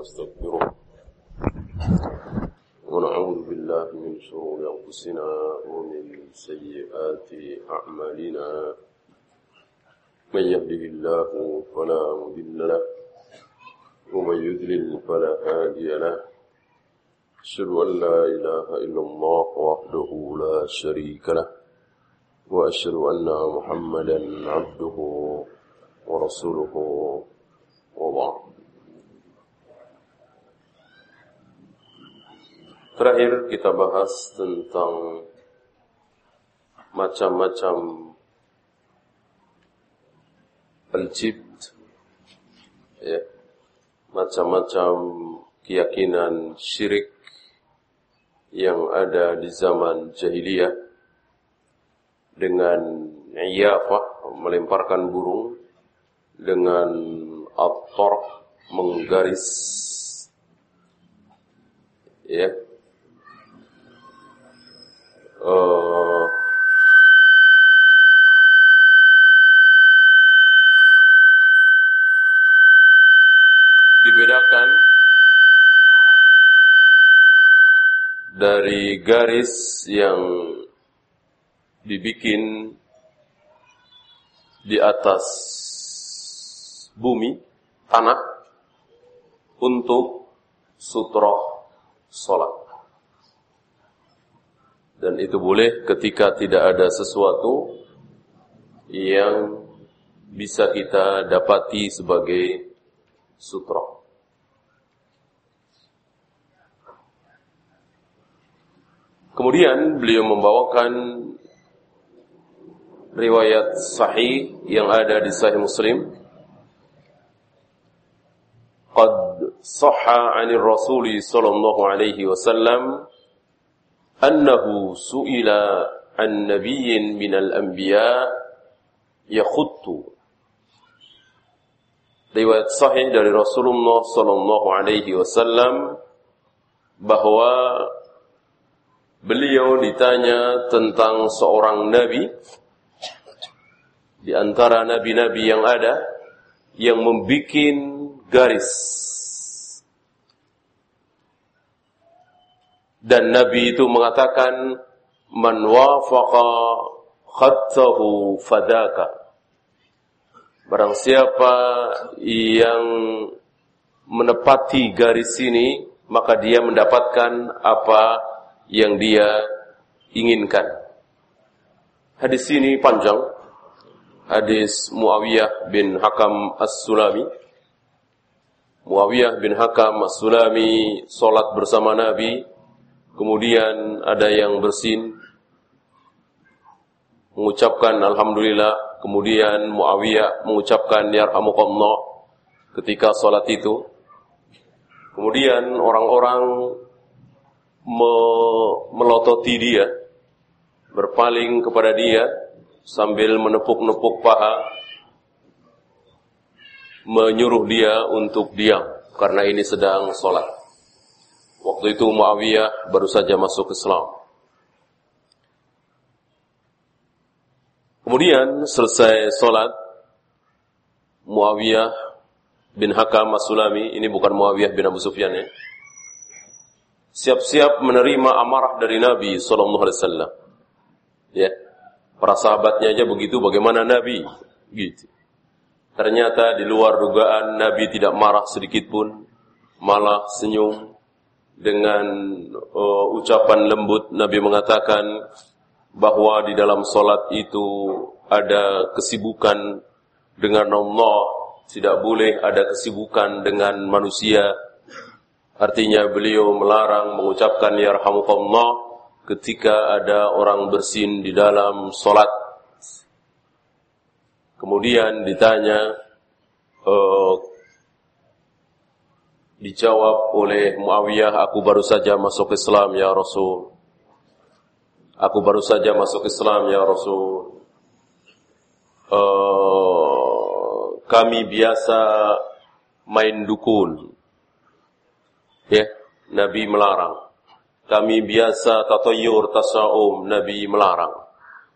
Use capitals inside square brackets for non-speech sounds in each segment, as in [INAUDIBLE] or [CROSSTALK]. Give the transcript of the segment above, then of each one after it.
ونستغفره ونعوذ بالله من شرور أنفسنا ومن سيئات أعمالنا. من يهده الله فلا مضل له ومن يضلل فلا هادي له. أشهد أن لا إله إلا الله وحده لا شريك له وأشهد أن محمدا عبده ورسوله. وبعد. Terakhir kita bahas tentang macam-macam pencipt ya, macam-macam keyakinan syirik yang ada di zaman jahiliyah dengan iyafah melemparkan burung dengan ator menggaris ya uh, dibedakan dari garis yang dibikin di atas bumi, tanah, untuk sutroh sholat. Dan itu boleh ketika tidak ada sesuatu yang bisa kita dapati sebagai sutroh. Kemudian beliau membawakan riwayat sahih yang ada di sahih Muslim. Qad sahha 'anil Rasul sallallahu annahu su'ila an nabiyyin minal anbiya yakhuttu. Riwayat sahih dari Rasulullah sallallahu alaihi wasallam bahwa beliau ditanya tentang seorang nabi. Di antara nabi-nabi yang ada yang membuat garis dan nabi itu mengatakan man wafaqa khattahu fadaka. Barang siapa yang menepati garis ini maka dia mendapatkan apa yang dia inginkan. Hadis ini panjang. Hadis Muawiyah bin Hakam As-Sulami. Muawiyah bin Hakam As-Sulami solat bersama Nabi, kemudian ada yang bersin, mengucapkan Alhamdulillah, kemudian Muawiyah mengucapkan Yarhamukallah ketika solat itu. Kemudian orang-orang me melototi dia, berpaling kepada dia, sambil menepuk-nepuk paha menyuruh dia untuk diam karena ini sedang sholat. Waktu itu Muawiyah baru saja masuk Islam. Kemudian selesai sholat, Muawiyah bin Hakam As-Sulami, ini bukan Muawiyah bin Abu Sufyan ya, siap-siap menerima amarah dari Nabi Sallallahu Alaihi Wasallam. Ya, Para sahabatnya aja begitu, bagaimana Nabi? Gitu. Ternyata di luar dugaan Nabi tidak marah sedikit pun, malah senyum dengan uh, ucapan lembut. Nabi mengatakan bahwa di dalam solat itu ada kesibukan dengan Allah, tidak boleh ada kesibukan dengan manusia. Artinya beliau melarang mengucapkan ya rahmukallah ketika ada orang bersin di dalam solat. Kemudian ditanya, uh, dijawab oleh Muawiyah, aku baru saja masuk Islam ya Rasul. Aku baru saja masuk Islam ya Rasul. Uh, kami biasa main dukun. Ya, Nabi melarang. Kami biasa tatayur tasawum Nabi melarang.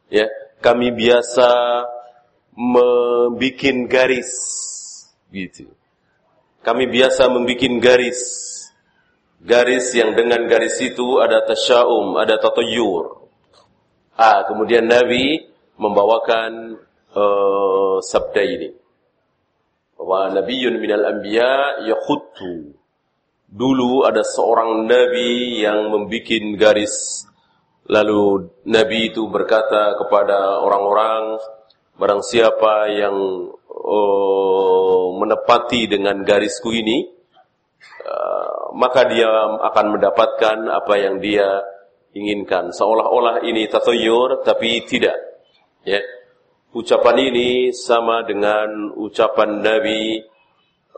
Ya, kami biasa membikin garis gitu. Kami biasa membuat garis. Garis yang dengan garis itu ada tasya'um, ada tatayur. Ah, kemudian Nabi membawakan uh, sabda ini. Bahwa Nabiun minal anbiya yakhuttu. Dulu ada seorang Nabi yang membuat garis. Lalu Nabi itu berkata kepada orang-orang, barang siapa yang uh, menepati dengan garisku ini, uh, maka dia akan mendapatkan apa yang dia inginkan. Seolah-olah ini tatayur, tapi tidak. Ya. Ucapan ini sama dengan ucapan Nabi,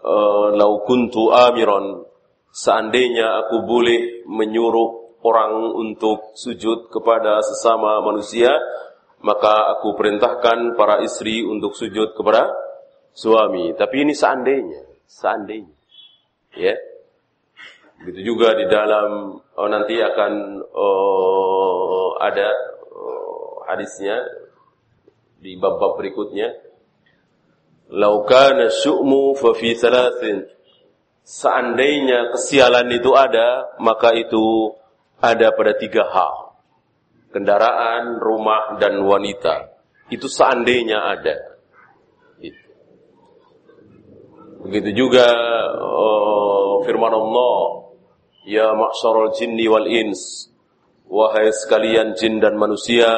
uh, Lau kuntu amiron, seandainya aku boleh menyuruh orang untuk sujud kepada sesama manusia, maka aku perintahkan para istri untuk sujud kepada suami. Tapi ini seandainya, seandainya. Ya. Begitu juga di dalam oh, nanti akan oh, ada oh, hadisnya di bab-bab berikutnya. Laukana syu'mu fa fi. Seandainya kesialan itu ada, maka itu ada pada tiga hal. Kendaraan, rumah, dan wanita. Itu seandainya ada. Begitu juga uh, firman Allah, Ya ma'syarul jinni wal ins, wahai sekalian jin dan manusia,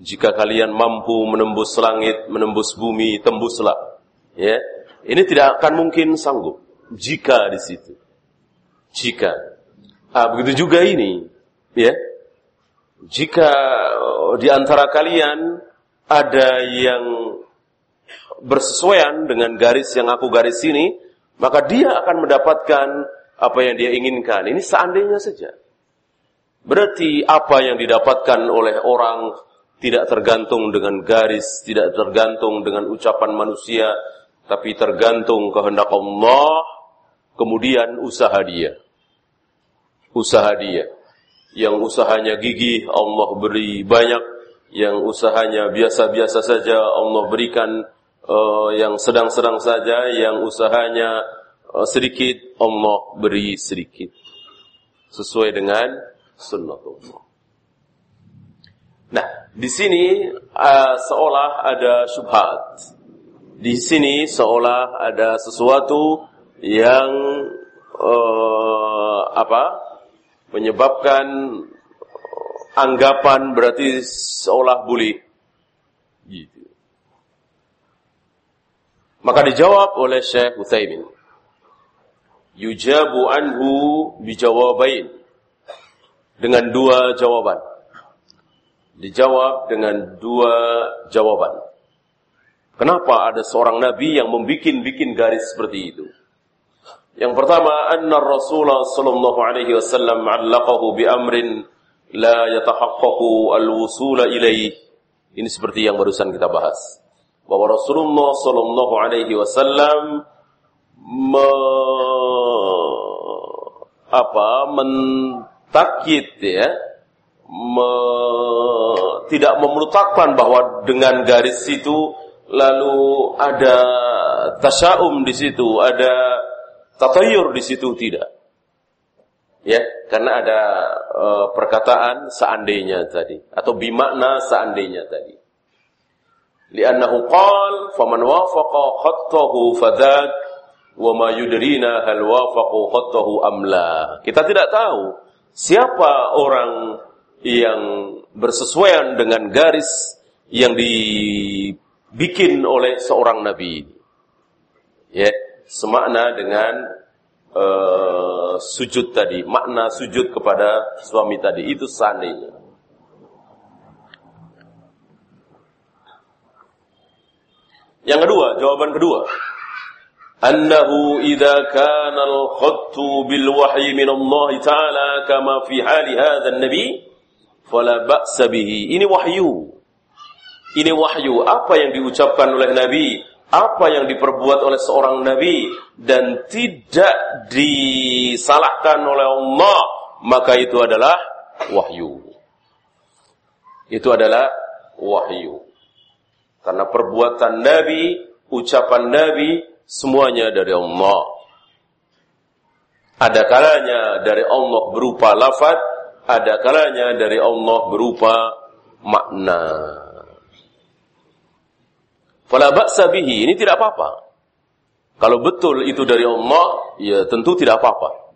jika kalian mampu menembus langit, menembus bumi, tembuslah. Ya, ini tidak akan mungkin sanggup jika di situ. Jika. Ah, begitu juga ini, ya. Jika oh, di antara kalian ada yang bersesuaian dengan garis yang aku garis ini, maka dia akan mendapatkan apa yang dia inginkan. Ini seandainya saja. Berarti apa yang didapatkan oleh orang tidak tergantung dengan garis, tidak tergantung dengan ucapan manusia, tapi tergantung kehendak Allah, kemudian usaha dia. Usaha dia. Yang usahanya gigih, Allah beri banyak. Yang usahanya biasa-biasa saja, Allah berikan uh, yang sedang-sedang saja, yang usahanya uh, sedikit, Allah beri sedikit. Sesuai dengan sunnatullah. Nah, di sini uh, seolah ada syubhat. Di sini seolah ada sesuatu yang uh, apa? menyebabkan anggapan berarti seolah boleh. Gitu. Maka dijawab oleh Syekh Utsaimin. Yujabu anhu bijawabain. Dengan dua jawaban. Dijawab dengan dua jawaban. Kenapa ada seorang nabi yang membikin-bikin garis seperti itu? Yang pertama, anna Rasulullah sallallahu alaihi wasallam 'allaqahu bi amrin la yatahaqqaqu al-wusula ilaih. Ini seperti yang barusan kita bahas bahwa Rasulullah Sallallahu Alaihi Wasallam me, apa mentakit ya me, tidak memutakkan bahwa dengan garis itu lalu ada tasyaum di situ ada tatayur di situ tidak. Ya karena ada uh, perkataan seandainya tadi atau bimakna seandainya tadi li'annahu qal faman wafaqa khattahu fadak wa ma yudrina hal wafaqu khattahu amla kita tidak tahu siapa orang yang bersesuaian dengan garis yang dibikin oleh seorang nabi. Ya semakna dengan uh, sujud tadi makna sujud kepada suami tadi. Itu seandainya Yang kedua, jawaban kedua. Annahu idza kana al-khattu bil wahyi min Allah Ta'ala kama fi hali hadha an-nabi fala ba'sa bihi. Ini wahyu. Ini wahyu apa yang diucapkan oleh nabi, apa yang diperbuat oleh seorang nabi dan tidak disalahkan oleh Allah, maka itu adalah wahyu. Itu adalah wahyu. Karena perbuatan Nabi, ucapan Nabi, semuanya dari Allah. Ada kalanya dari Allah berupa lafad, ada kalanya dari Allah berupa makna. Fala ba'sa bihi, ini tidak apa-apa. Kalau betul itu dari Allah, ya tentu tidak apa-apa.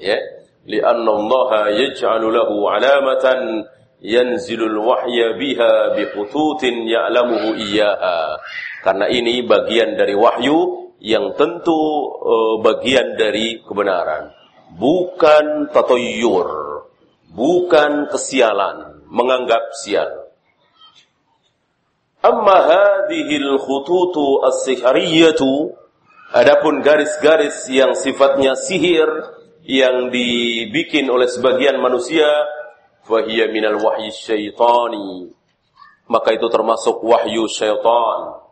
Ya, li'anna Allah yaj'alu lahu 'alamatan yanzilul wahya biha bi khututin ya'lamuhu iyyaha. Karena ini bagian dari wahyu yang tentu uh, bagian dari kebenaran. Bukan tatoyur, bukan kesialan, menganggap sial. Amma hadhil khututu as-sihriyatu adapun garis-garis yang sifatnya sihir yang dibikin oleh sebagian manusia fahiya minal wahyi syaitani maka itu termasuk wahyu syaitan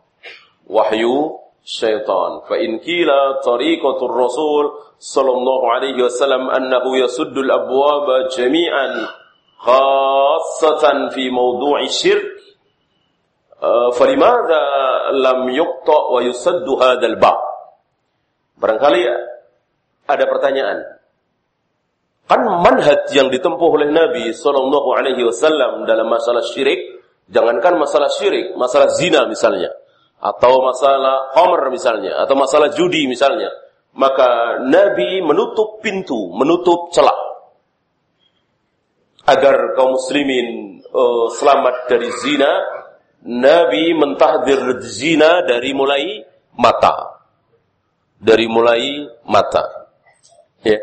wahyu syaitan. Fa in kila tariqatul Rasul sallallahu alaihi wasallam annahu yasuddu al-abwaba jami'an khassatan fi mawdu'i syirk فلماذا yuqta wa yusaddu hadzal ba' Barangkali ada pertanyaan. Kan manhaj yang ditempuh oleh Nabi sallallahu alaihi wasallam dalam masalah syirik, jangankan masalah syirik, masalah zina misalnya atau masalah homer misalnya, atau masalah judi misalnya, maka Nabi menutup pintu, menutup celah agar kaum muslimin uh, selamat dari zina. Nabi mentahdir zina dari mulai mata, dari mulai mata, ya.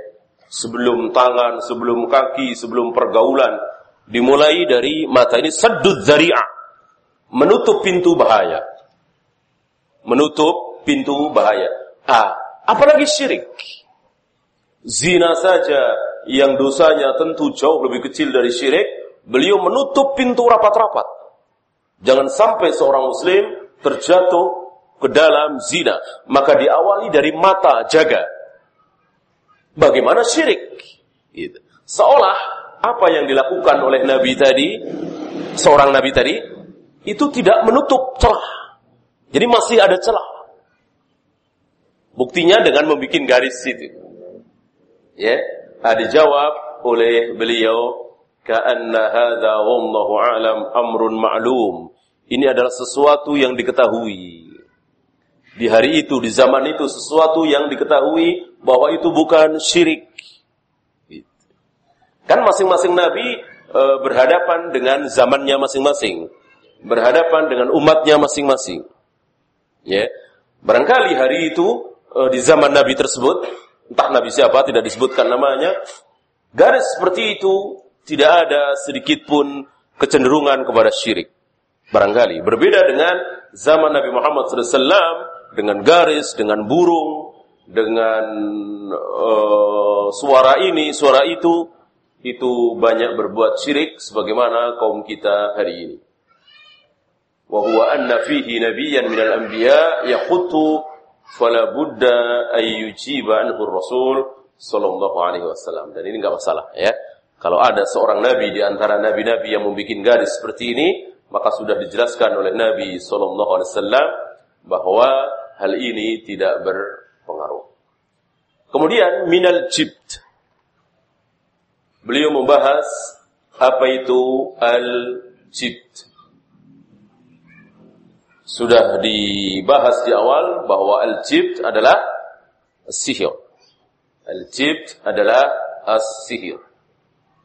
Sebelum tangan, sebelum kaki, sebelum pergaulan, dimulai dari mata ini sedut zari'ah, menutup pintu bahaya menutup pintu bahaya. Ah, apalagi syirik. Zina saja yang dosanya tentu jauh lebih kecil dari syirik, beliau menutup pintu rapat-rapat. Jangan sampai seorang muslim terjatuh ke dalam zina, maka diawali dari mata jaga. Bagaimana syirik? Gitu. Seolah apa yang dilakukan oleh Nabi tadi, seorang Nabi tadi, itu tidak menutup celah jadi masih ada celah. Buktinya dengan membuat garis itu. Ya, ada dijawab oleh beliau ka'anna hadza wallahu a'lam amrun ma'lum. Ini adalah sesuatu yang diketahui. Di hari itu, di zaman itu sesuatu yang diketahui bahwa itu bukan syirik. Kan masing-masing nabi e, berhadapan dengan zamannya masing-masing, berhadapan dengan umatnya masing-masing. Ya. Barangkali hari itu uh, di zaman Nabi tersebut, entah Nabi siapa tidak disebutkan namanya, garis seperti itu tidak ada sedikit pun kecenderungan kepada syirik. Barangkali berbeda dengan zaman Nabi Muhammad SAW dengan garis, dengan burung, dengan uh, suara ini, suara itu, itu banyak berbuat syirik sebagaimana kaum kita hari ini. Wa huwa anna fihi nabiyyan minal anbiya yaqutu fala budda ay yujiba anhu rasul sallallahu alaihi wasallam. Dan ini enggak masalah ya. Kalau ada seorang nabi di antara nabi-nabi yang membuat garis seperti ini maka sudah dijelaskan oleh Nabi sallallahu alaihi wasallam bahwa hal ini tidak berpengaruh kemudian minal jibt beliau membahas apa itu al jibt sudah dibahas di awal bahwa al-jibt adalah sihir. Al-jibt adalah as-sihir.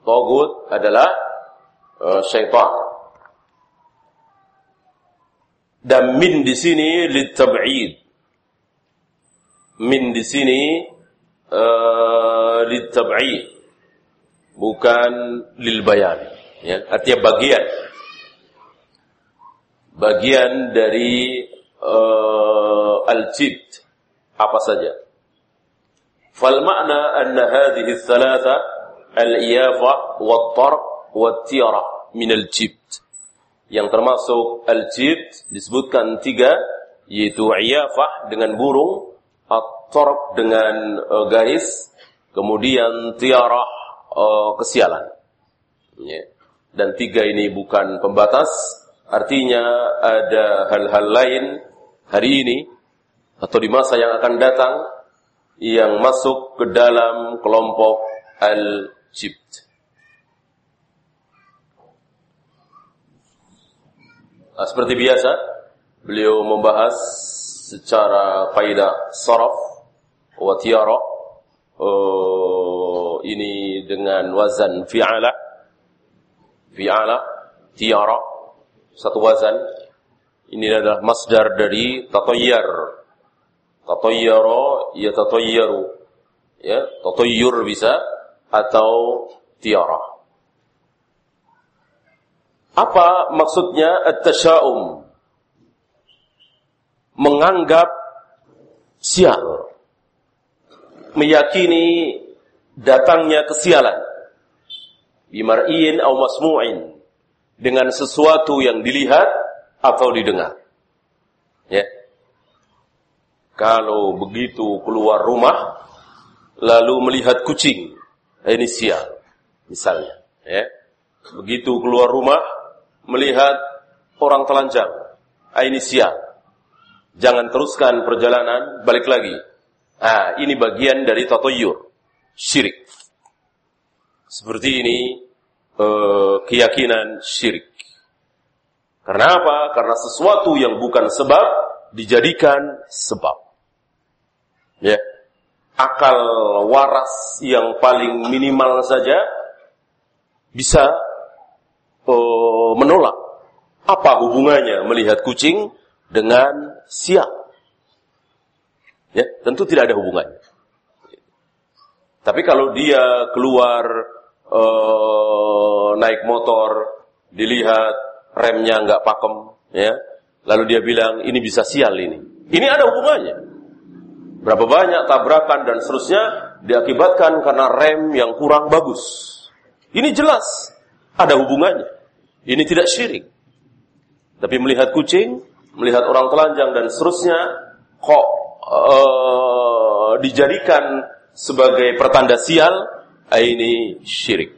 Togut adalah uh, syaitan. Dan min di sini litab'id. Min di sini uh. Bukan lil bayan. Ya, artinya bagian bagian dari uh, al-jibt apa saja. Fal makna anna hadhihi thalatha al-iyafa wat-tarq min al-jibt. Yang termasuk al-jibt disebutkan tiga yaitu iyafah dengan burung, at-tarq dengan uh, garis, kemudian tiara uh, kesialan. Yeah. Dan tiga ini bukan pembatas, Artinya ada hal-hal lain hari ini atau di masa yang akan datang yang masuk ke dalam kelompok al-jibt. Nah, seperti biasa, beliau membahas secara kaidah saraf wa tiara uh, ini dengan wazan fi'ala fi'ala tiara satu wazan ini adalah masdar dari tatayyar Tatayyara ya tatayyaru. Ya, tatayyur bisa atau tiara. Apa maksudnya at-tasya'um? Menganggap sial. Meyakini datangnya kesialan. Bimar'in atau masmu'in. Dengan sesuatu yang dilihat atau didengar. Ya. Kalau begitu keluar rumah, lalu melihat kucing, eh, ini sial, misalnya. Ya. Begitu keluar rumah, melihat orang telanjang, ah, ini sial. Jangan teruskan perjalanan, balik lagi. Ah, ini bagian dari tatoyur, syirik. Seperti ini eh, keyakinan syirik. Karena apa? Karena sesuatu yang bukan sebab dijadikan sebab ya akal waras yang paling minimal saja bisa uh, menolak apa hubungannya melihat kucing dengan siap ya tentu tidak ada hubungannya tapi kalau dia keluar uh, naik motor dilihat remnya nggak pakem ya lalu dia bilang ini bisa sial ini ini ada hubungannya Berapa banyak tabrakan dan seterusnya diakibatkan karena rem yang kurang bagus. Ini jelas ada hubungannya. Ini tidak syirik. Tapi melihat kucing, melihat orang telanjang dan seterusnya kok uh, dijadikan sebagai pertanda sial, ini syirik.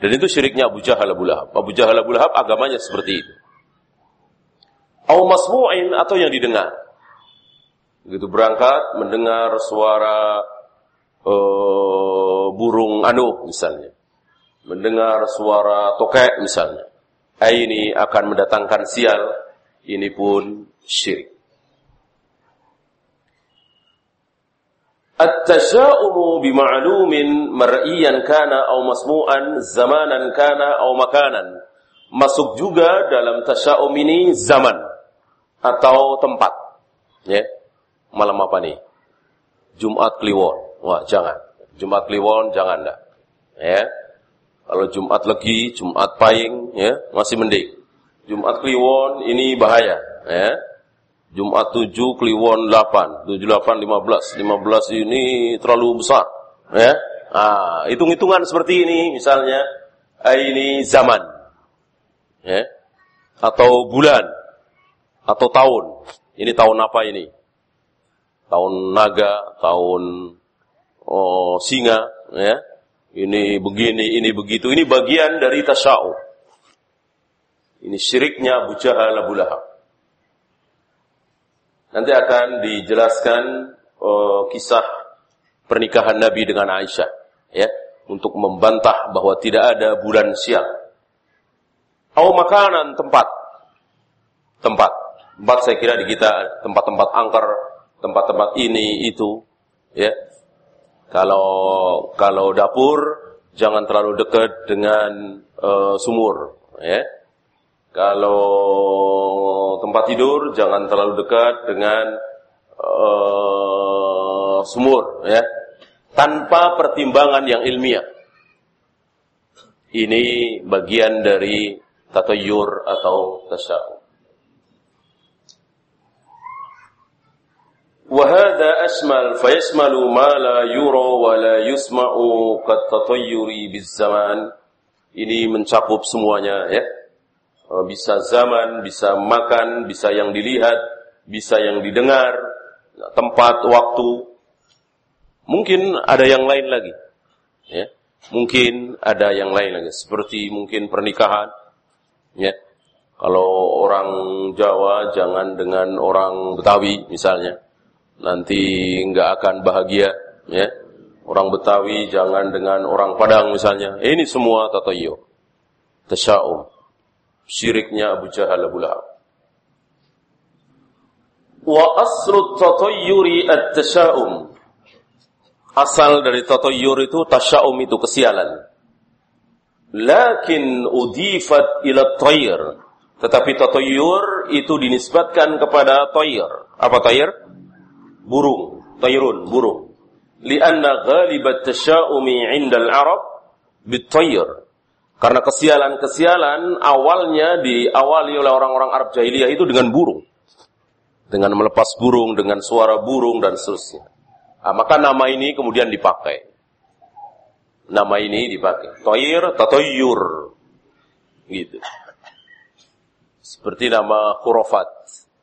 Dan itu syiriknya Abu Jahal Abu Lahab. Abu Jahal Abu Lahab agamanya seperti itu. Au masmu'in atau yang didengar. Begitu berangkat mendengar suara uh, burung anu misalnya. Mendengar suara tokek misalnya. Ini akan mendatangkan sial. Ini pun syirik. At-tasya'umu bima'lumin mar'iyan kana au masmu'an zamanan kana au makanan. Masuk juga dalam tasya'um ini zaman atau tempat. Ya. Malam apa nih? Jumat Kliwon. Wah, jangan. Jumat Kliwon jangan dah. Ya. Kalau Jumat Legi, Jumat Pahing, ya, masih mending. Jumat Kliwon ini bahaya, ya. Jumat 7, Kliwon 8, 7 8 15. 15 ini terlalu besar, ya. Ah, hitung-hitungan seperti ini misalnya ini zaman. Ya. Atau bulan atau tahun. Ini tahun apa ini? tahun naga, tahun oh, singa, ya. Ini begini, ini begitu. Ini bagian dari tasya'u. Ini syiriknya Abu Jahal Abu Lahab. Nanti akan dijelaskan oh, kisah pernikahan Nabi dengan Aisyah, ya, untuk membantah bahwa tidak ada bulan siang. Au makanan tempat, tempat, tempat saya kira di kita tempat-tempat angker tempat-tempat ini itu ya kalau kalau dapur jangan terlalu dekat dengan uh, sumur ya kalau tempat tidur jangan terlalu dekat dengan uh, sumur ya tanpa pertimbangan yang ilmiah ini bagian dari tatayur atau tasya'um وهذا أشمل فيشمل ما لا يرى ولا يسمع كالتطير بالزمان ini mencakup semuanya ya oh, bisa zaman bisa makan bisa yang dilihat bisa yang didengar tempat waktu mungkin ada yang lain lagi ya mungkin ada yang lain lagi seperti mungkin pernikahan ya kalau orang Jawa jangan dengan orang Betawi misalnya nanti nggak akan bahagia, ya. Orang Betawi jangan dengan orang Padang misalnya. Ini semua tatayyur. Tasya'um. Syiriknya Abu Jahal Abu Lahab. Wa aslu tatayyuri at-tasya'um. Asal dari tatayyur itu tasya'um itu kesialan. Lakin udifat ila tayr. Tetapi tatayyur itu dinisbatkan kepada tayr. Apa tayr? Burung. Tayrun, burung lianna ghalibat tasya'umi 'inda al-arab bitayr. Karena kesialan-kesialan awalnya diawali oleh orang-orang Arab jahiliyah itu dengan burung. Dengan melepas burung, dengan suara burung dan seterusnya. Nah, maka nama ini kemudian dipakai. Nama ini dipakai. Toir, tatoyur. Gitu. Seperti nama khurafat.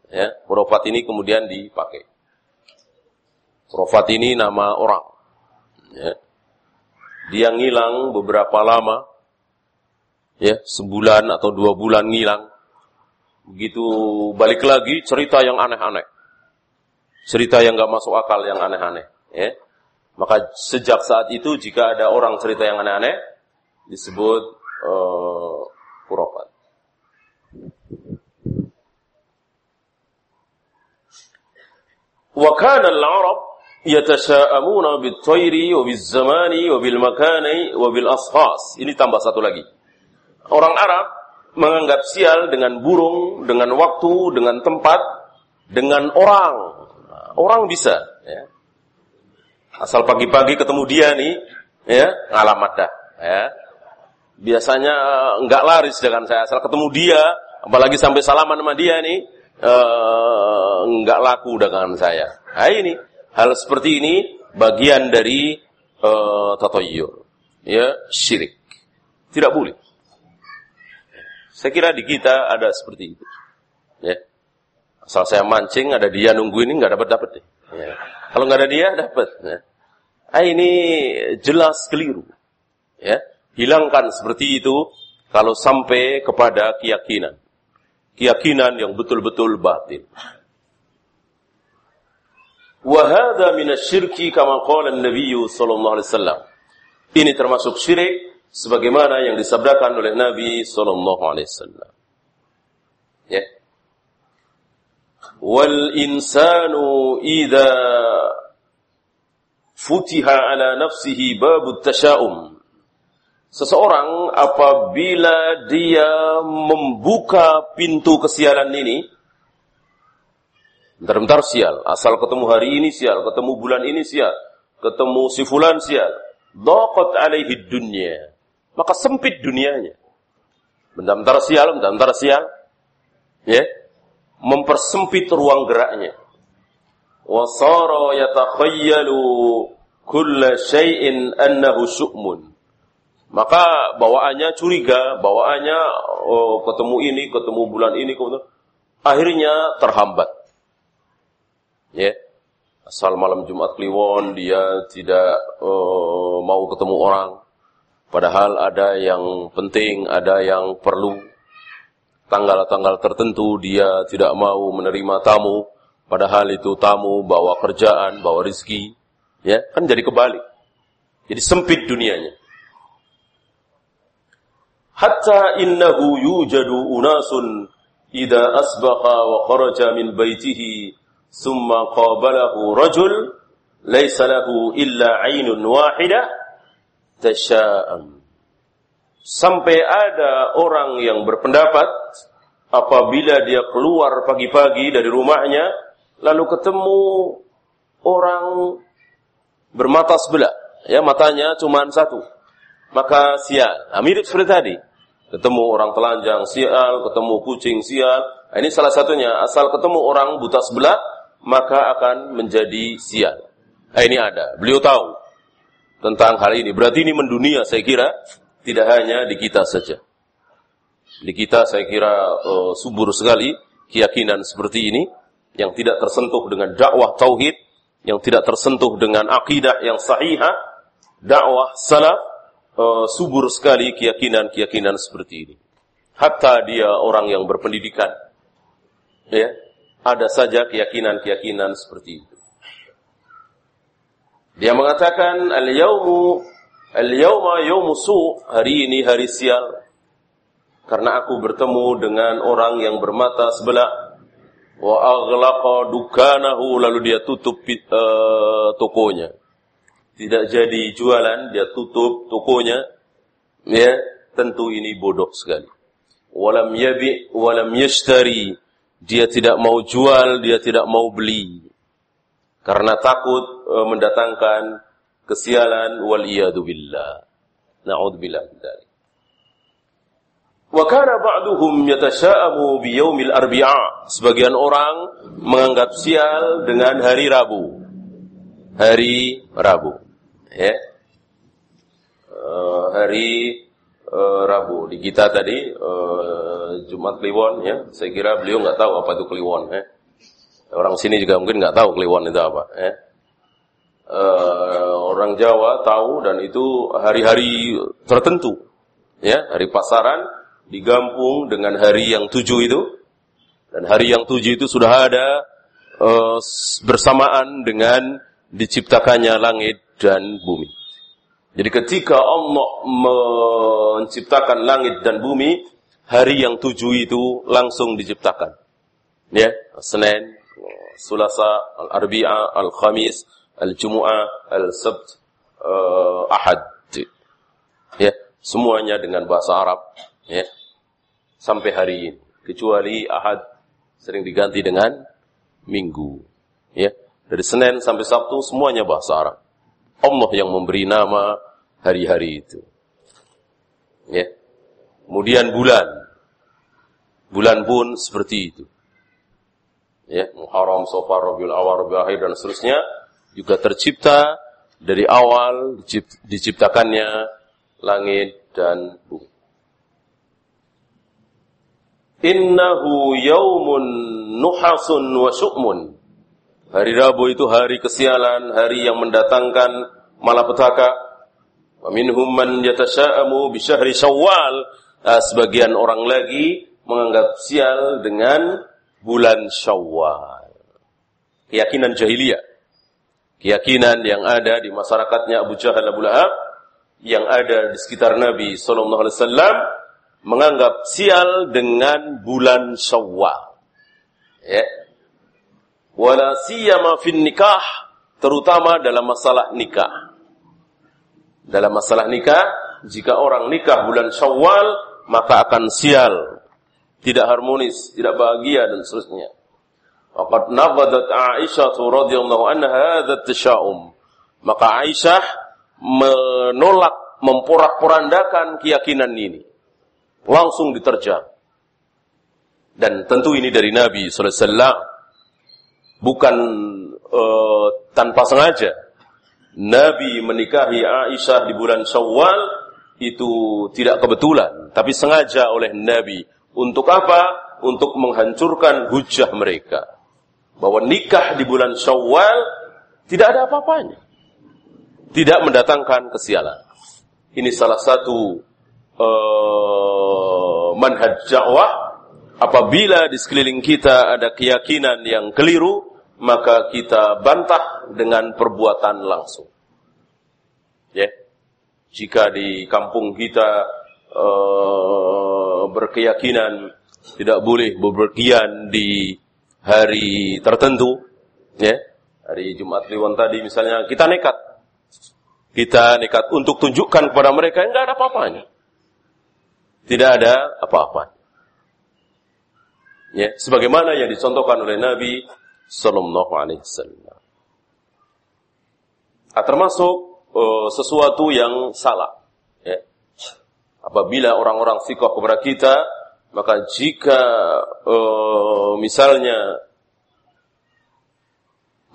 Ya, khurafat ini kemudian dipakai. Profat ini nama orang. Ya. Dia ngilang beberapa lama, ya sebulan atau dua bulan ngilang. Begitu balik lagi cerita yang aneh-aneh, cerita yang nggak masuk akal yang aneh-aneh. Ya. Maka sejak saat itu jika ada orang cerita yang aneh-aneh disebut uh, bit-tayri wa biz-zamani wa bil-makani wa bil-ashas. Ini tambah satu lagi. Orang Arab menganggap sial dengan burung, dengan waktu, dengan tempat, dengan orang. Orang bisa, ya. Asal pagi-pagi ketemu dia nih, ya, ngalamat dah, ya. Biasanya enggak eh, laris dengan saya, asal ketemu dia, apalagi sampai salaman sama dia nih, uh, enggak laku dengan saya. Nah ini, Hal seperti ini bagian dari uh, tatoyur. Ya, syirik. Tidak boleh. Saya kira di kita ada seperti itu. Ya. Asal saya mancing, ada dia nunggu ini nggak dapat dapat deh. Ya. Kalau nggak ada dia dapat. Ya. Ah, ini jelas keliru. Ya. Hilangkan seperti itu kalau sampai kepada keyakinan. Keyakinan yang betul-betul batin. Wahada minasyirki kama qala Nabi sallallahu alaihi wasallam. Ini termasuk syirik sebagaimana yang disabdakan oleh Nabi sallallahu alaihi wasallam. Ya. Wal insanu idza futiha ala nafsihi babu tasya'um. Seseorang apabila dia membuka pintu kesialan ini, Bentar-bentar sial. Asal ketemu hari ini sial. Ketemu bulan ini sial. Ketemu si fulan sial. Daqat alaihi dunia. Maka sempit dunianya. Bentar-bentar sial, bentar-bentar sial. Ya. Mempersempit ruang geraknya. Wasara yatakhayyalu kulla syai'in annahu syu'mun. Maka bawaannya curiga, bawaannya oh, ketemu ini, ketemu bulan ini, ketemu, akhirnya terhambat ya asal malam Jumat Kliwon dia tidak uh, mau ketemu orang padahal ada yang penting ada yang perlu. Tanggal-tanggal tertentu dia tidak mau menerima tamu. Padahal itu tamu bawa kerjaan bawa rizki ya kan jadi kebalik. Jadi sempit dunianya. Hatta innahu yujadu unasun idza asbaha wa kharaja min baitihi summa qabalahu rajul laisa lahu illa ainun wahida tasya'am. Sampai ada orang yang berpendapat apabila dia keluar pagi-pagi dari rumahnya lalu ketemu orang bermata sebelah. Ya matanya cuma satu. Maka sial. Nah, mirip seperti tadi. Ketemu orang telanjang sial ketemu kucing sial. Nah, ini salah satunya. Asal ketemu orang buta sebelah maka akan menjadi sial. Nah, ini ada. Beliau tahu tentang hal ini. Berarti ini mendunia saya kira tidak hanya di kita saja. Di kita saya kira uh, subur sekali keyakinan seperti ini yang tidak tersentuh dengan dakwah tauhid, yang tidak tersentuh dengan akidah yang sahihah, dakwah salaf uh, subur sekali keyakinan-keyakinan seperti ini. Hatta dia orang yang berpendidikan, ya, ada saja keyakinan-keyakinan seperti itu. Dia mengatakan al-yaumu al-yauma yaumu su, hari ini hari sial. Karena aku bertemu dengan orang yang bermata sebelah wa aghlaqa dukanahu lalu dia tutup uh, tokonya. Tidak jadi jualan, dia tutup tokonya. Ya, tentu ini bodoh sekali. Walam yabi walam yashtari. Dia tidak mau jual, dia tidak mau beli karena takut e, mendatangkan kesialan wal iyadu billah. Na'udzubillah min dzalik. Ba'duhum yatasha'amu bi yaumil arbi'a. Sebagian orang menganggap sial dengan hari Rabu. Hari Rabu. Ya. Uh, hari uh, Rabu di kita tadi uh, Jumat Kliwon ya. Saya kira beliau nggak tahu apa itu Kliwon ya. Orang sini juga mungkin nggak tahu Kliwon itu apa. Ya. Uh, orang Jawa tahu dan itu hari-hari tertentu, ya hari pasaran digambung dengan hari yang tujuh itu dan hari yang tujuh itu sudah ada uh, bersamaan dengan diciptakannya langit dan bumi. Jadi ketika Allah menciptakan langit dan bumi, hari yang tujuh itu langsung diciptakan. Ya, Senin, Sulasa, Al-Arbi'a, Al-Khamis, Al-Jumu'ah, Al-Sabt, uh, Ahad. Ya, semuanya dengan bahasa Arab, ya. Sampai hari ini, kecuali Ahad sering diganti dengan Minggu. Ya, dari Senin sampai Sabtu semuanya bahasa Arab. Allah yang memberi nama hari-hari itu. Ya. Kemudian bulan. Bulan pun seperti itu ya Muharram, Safar, Rabiul Awal, Rabiul Akhir dan seterusnya juga tercipta dari awal diciptakannya langit dan bumi. Innahu yaumun nuhasun wa syu'mun. Hari Rabu itu hari kesialan, hari yang mendatangkan malapetaka. Wa minhum man yatasha'amu bi syahri Syawal. Nah, sebagian orang lagi menganggap sial dengan bulan Syawal. Keyakinan jahiliyah. Keyakinan yang ada di masyarakatnya Abu Jahal Abu Lahab yang ada di sekitar Nabi sallallahu alaihi wasallam menganggap sial dengan bulan Syawal. Ya. Wala siyama fin nikah, terutama dalam masalah nikah. Dalam masalah nikah, jika orang nikah bulan Syawal, maka akan sial tidak harmonis, tidak bahagia dan seterusnya. Waqad nafadat Aisyah radhiyallahu anha hadzal tasya'um. Maka Aisyah menolak memporak-porandakan keyakinan ini. Langsung diterjang. Dan tentu ini dari Nabi sallallahu alaihi wasallam bukan uh, tanpa sengaja. Nabi menikahi Aisyah di bulan Syawal itu tidak kebetulan, tapi sengaja oleh Nabi untuk apa? Untuk menghancurkan hujah mereka. Bahwa nikah di bulan Syawal tidak ada apa-apanya. Tidak mendatangkan kesialan. Ini salah satu uh, manhaj dakwah. Apabila di sekeliling kita ada keyakinan yang keliru, maka kita bantah dengan perbuatan langsung. Ya. Yeah. Jika di kampung kita uh, berkeyakinan tidak boleh bepergian di hari tertentu, ya, hari Jumat Kliwon tadi misalnya kita nekat, kita nekat untuk tunjukkan kepada mereka enggak ada apa-apanya, tidak ada apa-apa. Ya, sebagaimana yang dicontohkan oleh Nabi Sallallahu Alaihi Wasallam. Ah, termasuk uh, sesuatu yang salah apabila orang-orang sikoh kepada kita, maka jika uh, misalnya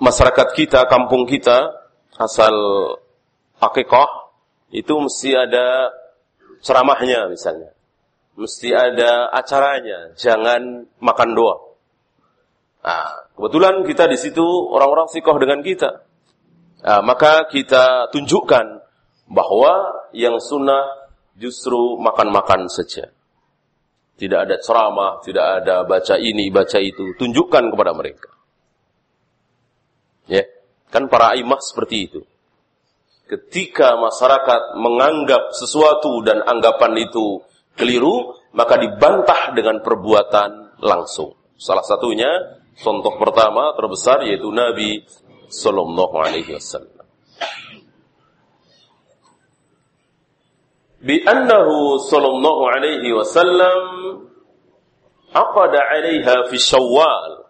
masyarakat kita, kampung kita, asal akikoh, itu mesti ada ceramahnya misalnya. Mesti ada acaranya, jangan makan doa. Nah, kebetulan kita di situ orang-orang sikoh dengan kita. Nah, maka kita tunjukkan bahwa yang sunnah justru makan-makan saja. Tidak ada ceramah, tidak ada baca ini, baca itu. Tunjukkan kepada mereka. Ya, kan para imah seperti itu. ketika masyarakat menganggap sesuatu dan anggapan itu keliru, maka dibantah dengan perbuatan langsung. Salah satunya, contoh pertama terbesar yaitu Nabi Sallallahu Alaihi Wasallam. Bi'annahu sallallahu alaihi wasallam aqada alaiha fi syawal.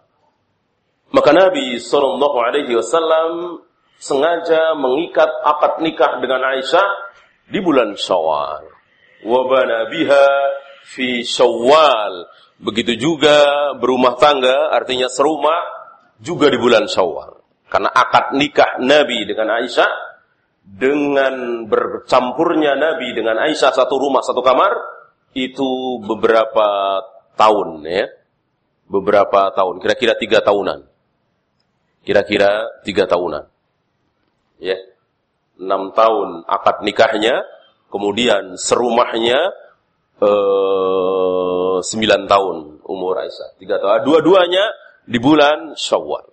Maka Nabi sallallahu alaihi wasallam sengaja mengikat akad nikah dengan Aisyah di bulan Syawal. Wa bana biha fi Syawal. Begitu juga berumah tangga artinya serumah juga di bulan Syawal. Karena akad nikah Nabi dengan Aisyah dengan bercampurnya Nabi dengan Aisyah satu rumah satu kamar itu beberapa tahun ya. Beberapa tahun kira-kira tiga tahunan. Kira-kira tiga tahunan. Ya. Enam tahun akad nikahnya kemudian serumahnya eh, sembilan tahun umur Aisyah. Tiga tahun. Dua-duanya di bulan Syawal.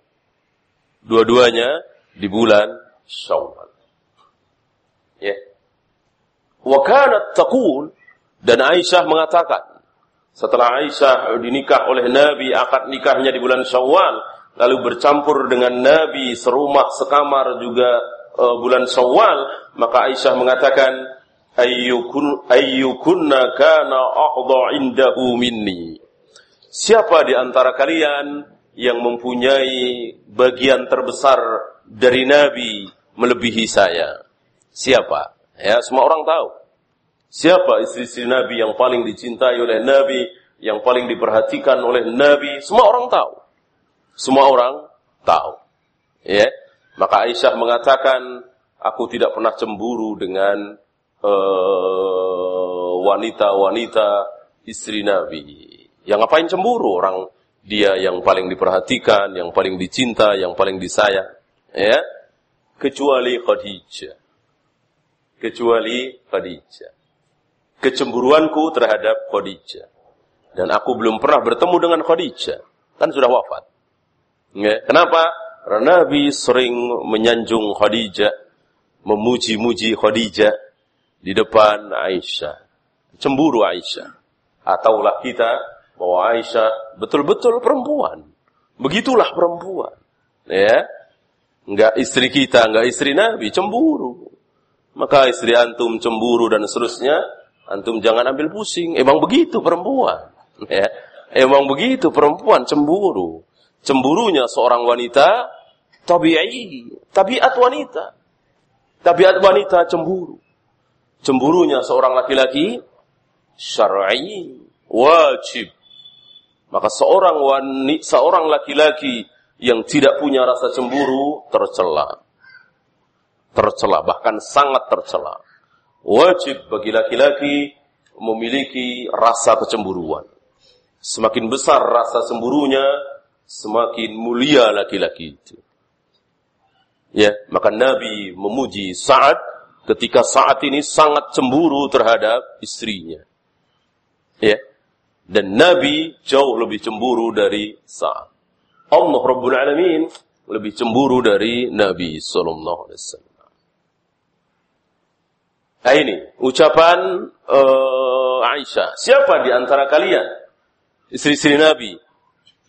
Dua-duanya di bulan Syawal. Ya. Wa kanat taqul dan Aisyah mengatakan setelah Aisyah dinikah oleh Nabi akad nikahnya di bulan Syawal lalu bercampur dengan Nabi serumah sekamar juga uh, bulan Syawal maka Aisyah mengatakan ayyukun ayyukunna kana aqdha indahu minni Siapa di antara kalian yang mempunyai bagian terbesar dari Nabi melebihi saya. Siapa? Ya, semua orang tahu. Siapa istri-istri Nabi yang paling dicintai oleh Nabi, yang paling diperhatikan oleh Nabi, semua orang tahu. Semua orang tahu. Ya. Maka Aisyah mengatakan, aku tidak pernah cemburu dengan eh, wanita-wanita uh, istri Nabi. Yang ngapain cemburu orang dia yang paling diperhatikan, yang paling dicinta, yang paling disayang. Ya. Kecuali Khadijah. Kecuali Khadijah. Kecemburuanku terhadap Khadijah. Dan aku belum pernah bertemu dengan Khadijah. Kan sudah wafat. Kenapa? Karena Nabi sering menyanjung Khadijah, memuji-muji Khadijah di depan Aisyah. Cemburu Aisyah. Ataulah kita bahwa Aisyah betul-betul perempuan. Begitulah perempuan. Ya. Enggak istri kita, enggak istri Nabi, cemburu. Maka istri antum cemburu dan seterusnya, antum jangan ambil pusing. Emang begitu perempuan. [LAUGHS] Ya. Emang begitu perempuan cemburu. Cemburunya seorang wanita tabi'i, tabiat wanita. Tabiat wanita cemburu. Cemburunya seorang laki-laki syar'i, wajib. Maka seorang wanita, seorang laki-laki yang tidak punya rasa cemburu tercela. Tercela, bahkan sangat tercela. Wajib bagi laki-laki memiliki rasa kecemburuan. Semakin besar rasa cemburunya, semakin mulia laki-laki itu. Ya, maka Nabi memuji saat ketika saat ini sangat cemburu terhadap istrinya. Ya, dan Nabi jauh lebih cemburu dari Sa'ad. Allah Rabbul Alamin lebih cemburu dari Nabi Sallallahu Alaihi Wasallam. Nah ini ucapan uh, Aisyah. Siapa di antara kalian istri-istri Nabi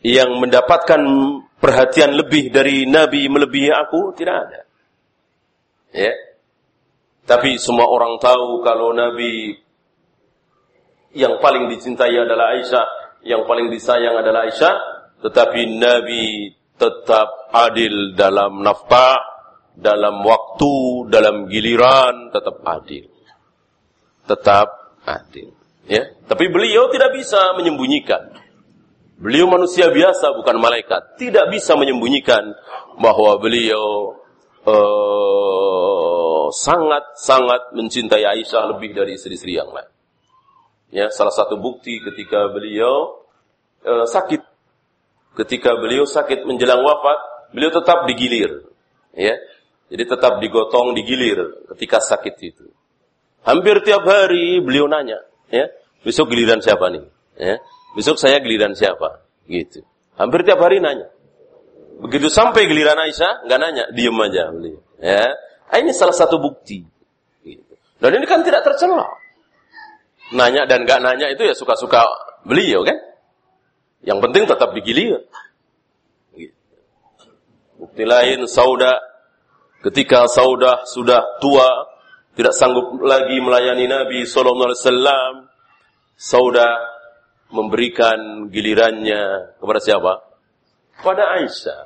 yang mendapatkan perhatian lebih dari Nabi melebihi aku? Tidak ada. Ya. Tapi semua orang tahu kalau Nabi yang paling dicintai adalah Aisyah, yang paling disayang adalah Aisyah, tetapi Nabi tetap adil dalam nafkah, dalam waktu, dalam giliran, tetap adil. Tetap adil. Ya, tapi beliau tidak bisa menyembunyikan. Beliau manusia biasa, bukan malaikat. Tidak bisa menyembunyikan bahwa beliau sangat-sangat uh, mencintai Aisyah lebih dari istri-istri yang lain. Ya, salah satu bukti ketika beliau e, sakit. Ketika beliau sakit menjelang wafat, beliau tetap digilir. Ya. Jadi tetap digotong, digilir ketika sakit itu. Hampir tiap hari beliau nanya, ya, besok giliran siapa nih? Ya, besok saya giliran siapa? Gitu. Hampir tiap hari nanya. Begitu sampai giliran Aisyah, nggak nanya, diem aja beliau. Ya, Nah, ini salah satu bukti. Gitu. Dan ini kan tidak tercela. Nanya dan gak nanya itu ya suka-suka beliau kan. Yang penting tetap digilir. Gitu. Bukti lain, Sauda. Ketika Sauda sudah tua, tidak sanggup lagi melayani Nabi Sallallahu Alaihi Wasallam, Sauda memberikan gilirannya kepada siapa? Kepada Aisyah.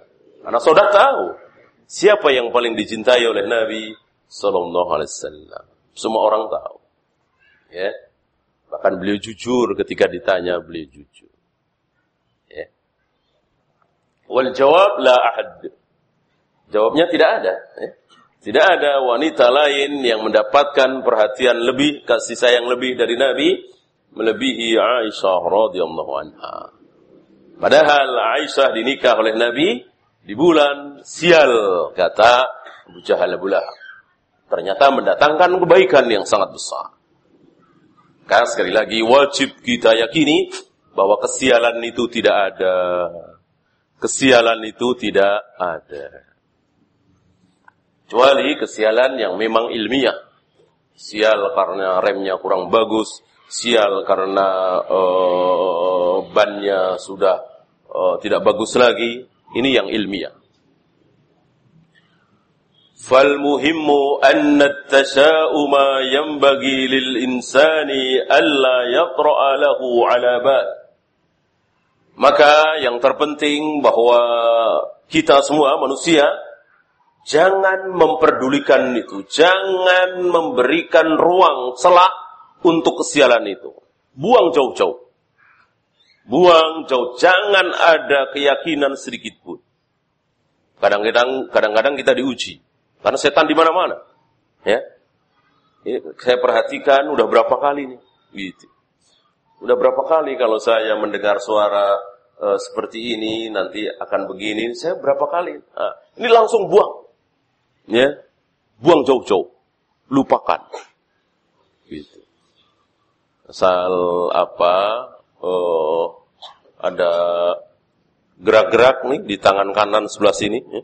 Karena Sauda tahu siapa yang paling dicintai oleh Nabi Sallallahu Alaihi Wasallam. Semua orang tahu. Ya. Bahkan beliau jujur ketika ditanya beliau jujur. Ya. Wal jawab la ahad. Jawabnya tidak ada. Ya. Tidak ada wanita lain yang mendapatkan perhatian lebih, kasih sayang lebih dari Nabi, melebihi Aisyah radhiyallahu anha. Padahal Aisyah dinikah oleh Nabi di bulan sial, kata Abu Jahal Abu Lahab. Ternyata mendatangkan kebaikan yang sangat besar. Karena sekali lagi wajib kita yakini bahwa kesialan itu tidak ada. Kesialan itu tidak ada. Kecuali kesialan yang memang ilmiah. Sial karena remnya kurang bagus, sial karena uh, bannya sudah uh, tidak bagus lagi. Ini yang ilmiah. فالمهم أن التشاؤم ينبغي للإنسان ألا يطرأ له على بال Maka yang terpenting bahwa kita semua manusia Jangan memperdulikan itu. Jangan memberikan ruang celah untuk kesialan itu. Buang jauh-jauh. Buang jauh. Jangan ada keyakinan sedikit pun. Kadang-kadang kadang-kadang kita diuji. Karena setan di mana-mana. Ya. Ini saya perhatikan udah berapa kali nih. Gitu. Udah berapa kali kalau saya mendengar suara uh, seperti ini nanti akan begini. Saya berapa kali. Nah, ini langsung buang ya buang jauh-jauh, lupakan. Gitu. Asal apa? Oh, ada gerak-gerak nih di tangan kanan sebelah sini, ya.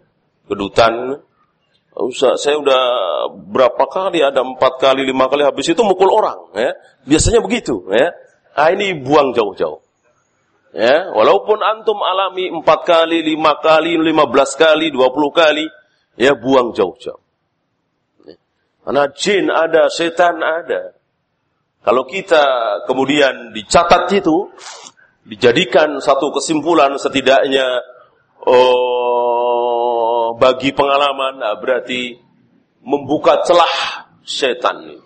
kedutan. Usah, saya udah berapa kali, ada empat kali, lima kali, habis itu mukul orang. Ya. Biasanya begitu. Ya. Nah, ini buang jauh-jauh. Ya, walaupun antum alami empat kali, lima kali, lima belas kali, dua puluh kali, ya buang jauh-jauh. Karena jin ada, setan ada. Kalau kita kemudian dicatat itu, dijadikan satu kesimpulan setidaknya oh, bagi pengalaman, nah berarti membuka celah setan.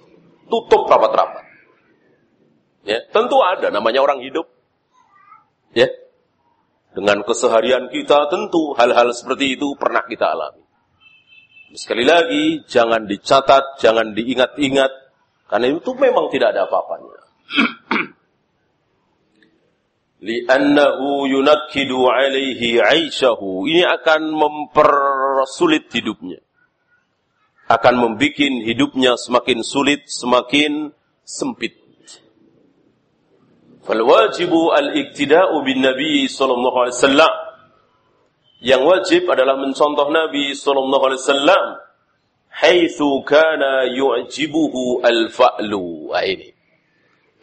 Tutup rapat-rapat. Ya, tentu ada namanya orang hidup. Ya. Dengan keseharian kita tentu hal-hal seperti itu pernah kita alami. Sekali lagi, jangan dicatat, jangan diingat-ingat, karena itu memang tidak ada apa-apanya. [CLEARS THROAT] Li'annahu yunakkidu alaihi aishahu. Ini akan mempersulit hidupnya. Akan membuat hidupnya semakin sulit, semakin sempit. Falwajibu al-iktida'u bin Nabi alaihi wasallam yang wajib adalah mencontoh Nabi sallallahu alaihi wasallam haitsu kana yu'jibuhu al-fa'lu. Nah.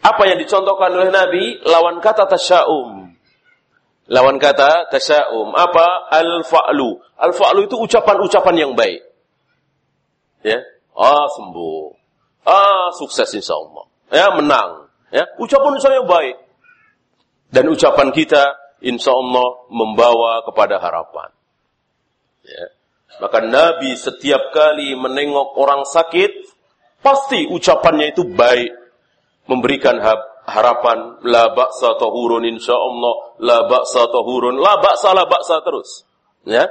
Apa yang dicontohkan oleh Nabi lawan kata tasya'um. Lawan kata tasya'um. Apa? Al-fa'lu. Al-fa'lu itu ucapan-ucapan yang baik. Ya. Ah, sembuh. Ah, sukses insyaallah. Ya, menang. Ya, ucapan-ucapan yang baik. Dan ucapan kita insya Allah membawa kepada harapan. Ya. Maka Nabi setiap kali menengok orang sakit, pasti ucapannya itu baik. Memberikan harapan, la ba'sa tahurun insya Allah, la ba'sa tahurun, la ba'sa, la ba'sa terus. Ya,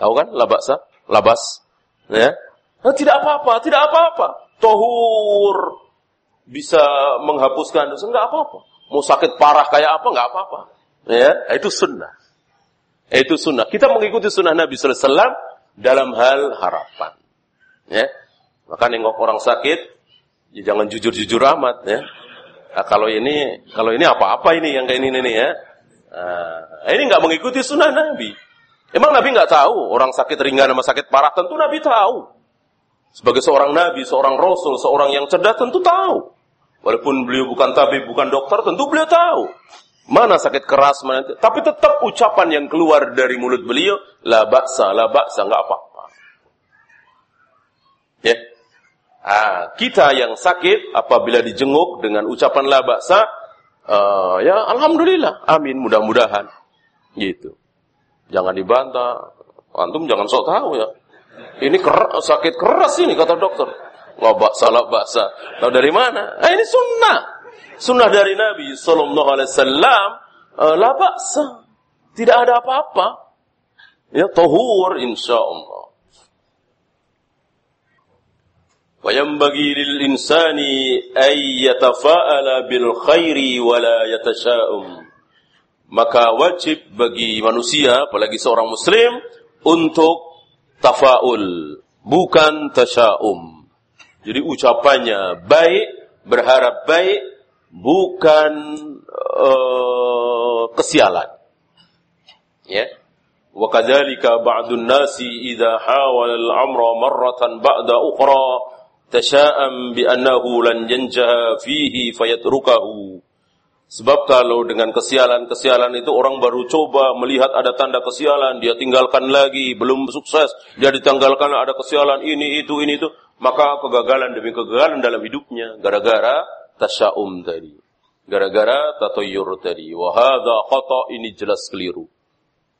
Tahu kan, la ba'sa, labas. Ya, nah, tidak apa-apa, tidak apa-apa. Tohur bisa menghapuskan dosa, apa-apa. Mau sakit parah kayak apa, enggak apa-apa. Ya, itu sunnah. Itu sunnah. Kita mengikuti sunnah Nabi Wasallam dalam hal harapan. Ya, maka nengok orang sakit, ya jangan jujur-jujur amat ya. Nah, kalau ini, kalau ini apa-apa ini yang kayak ini nih ya. Nah, ini nggak mengikuti sunnah Nabi. Emang Nabi nggak tahu orang sakit ringan sama sakit parah? Tentu Nabi tahu. Sebagai seorang nabi, seorang rasul, seorang yang cerdas tentu tahu. Walaupun beliau bukan tabib, bukan dokter, tentu beliau tahu. Mana sakit keras, mana tapi tetap ucapan yang keluar dari mulut beliau, la baksa, la baksa, nggak apa-apa. Ya. Ah, kita yang sakit apabila dijenguk dengan ucapan la baksa, uh, ya alhamdulillah, amin, mudah-mudahan. Gitu. Jangan dibantah. Antum jangan sok tahu ya. Ini ker sakit keras ini kata dokter. Nggak salah bahasa. Tahu dari mana? Nah, ini sunnah Sunnah dari Nabi Sallallahu Alaihi Wasallam. Uh, la baksa. Tidak ada apa-apa. Ya, tohur insya Allah. وينبغي للإنسان أن يتفاءل بالخير ولا يتشاؤم maka wajib bagi manusia apalagi seorang muslim untuk tafaul, bukan tasyaum. Jadi ucapannya baik, berharap baik, bukan uh, kesialan. Ya. Wa kadzalika ba'dun nasi idza hawala al-amra marratan ba'da ukhra tasha'am bi annahu lan yanjaha fihi fayatrukahu Sebab kalau dengan kesialan-kesialan itu orang baru coba melihat ada tanda kesialan, dia tinggalkan lagi, belum sukses, dia ditinggalkan ada kesialan ini, itu, ini, itu, maka kegagalan demi kegagalan dalam hidupnya, gara-gara tasya'um tadi. Gara-gara tatoyur tadi. Wahada khata ini jelas keliru.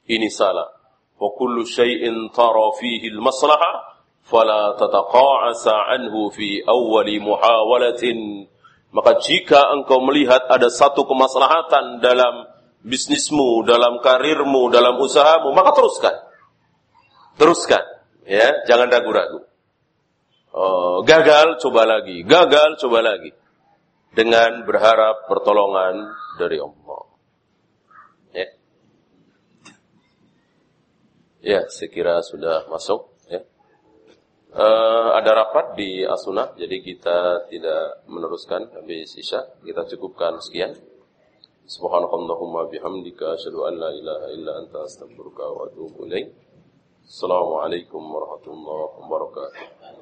Ini salah. Wa kullu syai'in tara fihi al-maslaha, fala tataqa'asa anhu fi awwali muhawalatin maka jika engkau melihat ada satu kemaslahatan dalam bisnismu, dalam karirmu, dalam usahamu, maka teruskan. Teruskan, ya, jangan ragu-ragu. Oh, gagal, coba lagi. Gagal, coba lagi. Dengan berharap pertolongan dari Allah. Ya, ya saya kira sudah masuk uh, ada rapat di Asuna, jadi kita tidak meneruskan habis Isya. Kita cukupkan sekian. Subhanakallahumma bihamdika asyhadu an la ilaha illa anta astaghfiruka wa atubu ilaik. Assalamualaikum warahmatullahi wabarakatuh.